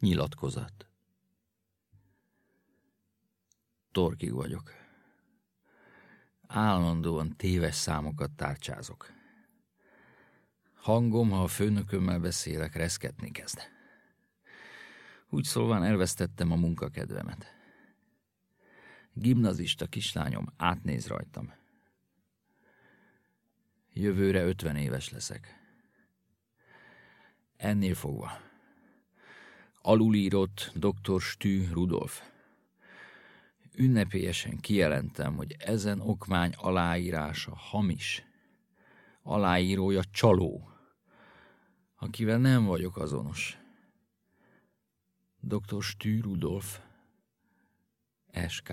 Nyilatkozat. Torkig vagyok. Állandóan téves számokat tárcsázok. Hangom, ha a főnökömmel beszélek, reszketni kezd. Úgy szólván elvesztettem a munkakedvemet. Gimnazista kislányom átnéz rajtam. Jövőre ötven éves leszek. Ennél fogva. Alulírott dr. Stű Rudolf. Ünnepélyesen kijelentem, hogy ezen okmány aláírása hamis. Aláírója csaló, akivel nem vagyok azonos. Dr. Stű Rudolf, SK.